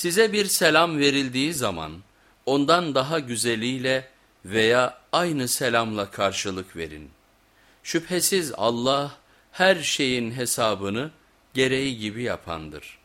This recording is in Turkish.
Size bir selam verildiği zaman ondan daha güzeliyle veya aynı selamla karşılık verin. Şüphesiz Allah her şeyin hesabını gereği gibi yapandır.''